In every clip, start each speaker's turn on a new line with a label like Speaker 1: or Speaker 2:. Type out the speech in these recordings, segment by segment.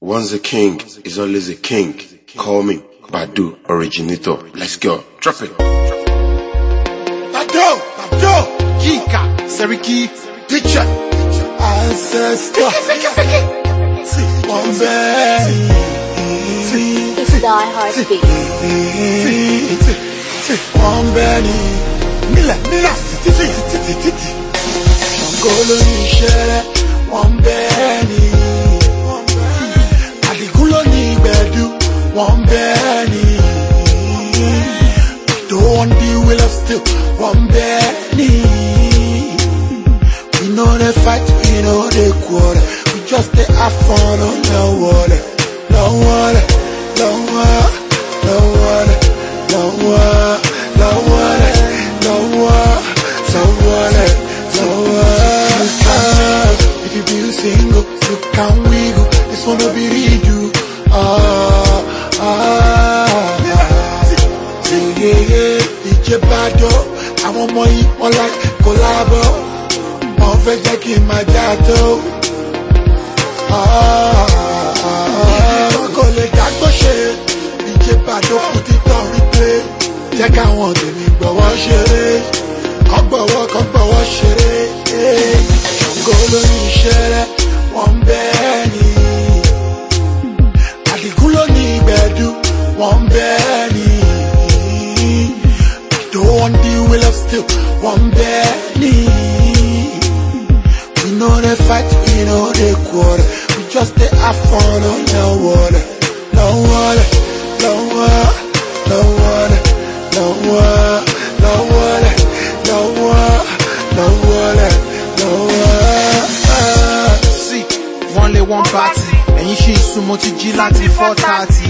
Speaker 1: Once a king is always a king. Call me Badu Originator. Let's go. Drop it.
Speaker 2: Bado, Bado,
Speaker 3: Kika, Seriki,
Speaker 2: teacher, ancestor. See, one belly. See,
Speaker 4: It's Die Hard Beat.
Speaker 2: see, see, one belly. Mila, Mila, titi, titi, titi. Ṣàngó ló ní Want the will of steel, wọ́n bẹ́ẹ̀. We know the fight, we know the quarter. We just dey have fun on the water. No water, no water, no water, no water, no water, no water, no water, no water. If you be single, you can wiggle. This one no be redo. Ah, ah, Bado, àwọn ọmọ yìí wọ́n like collabo wọ́n fẹ́ jẹ́ kí n máa já tó. Kò lè dágbó ṣe ìjẹ́ bàdókù títọ́ rí pé jẹ́ káwọn tèmi gbọ́wọ́ ṣeré. Kọ́ gbọ́wọ́ kọ́ gbọ́wọ́ ṣeré. Ṣàngó lórí iṣẹ́ rẹ̀ wọ́n bẹ́ẹ̀ ni. We know the fight, we know the quarter. We just dey have fun on the water. No water, no water, no water, no water, no water, no water, no water, no water.
Speaker 3: sí, wọ́n lé wọ́n bátì, ẹ̀yin ṣì ń sun mo ti jí láti four thirty.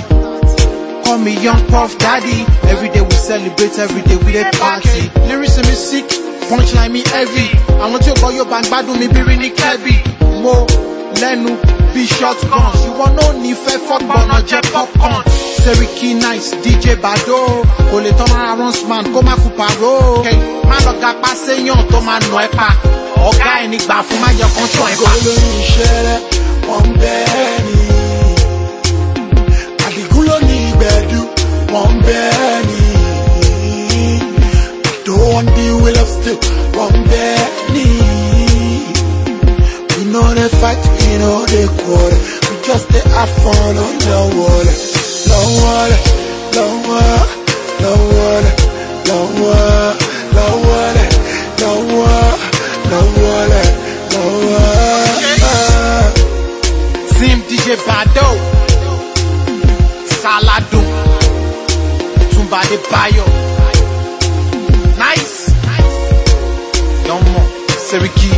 Speaker 3: Call me young puff daddy, everyday we celebrate, everyday we dey party. Lyrics mi sick, punchline mi heavy, àwọn tí ó gbọ́ yóò bá ń gbádùn mi bí rí ní kẹ́bì. Mo lẹ́nu bí shotgun, ìwọ náà ní fẹ́ fọ́gbọ́nà jẹ́ popcorn. Seriki nice, DJ Bado, kò lè tán máa runs man kó má fún pàró. Má lọ gapá séyàn tó máa nà ẹ́ pa, ọ̀gá ẹ̀ ní gbà fún má jẹ́ kán pa.
Speaker 2: We fight, we know the quarter. We just dey have on the water. No water, no water, no water, no water, no water, no water, no water, no water.
Speaker 3: Sim DJ Bado Salado Tumba de Bayo Nice Yomo Seriki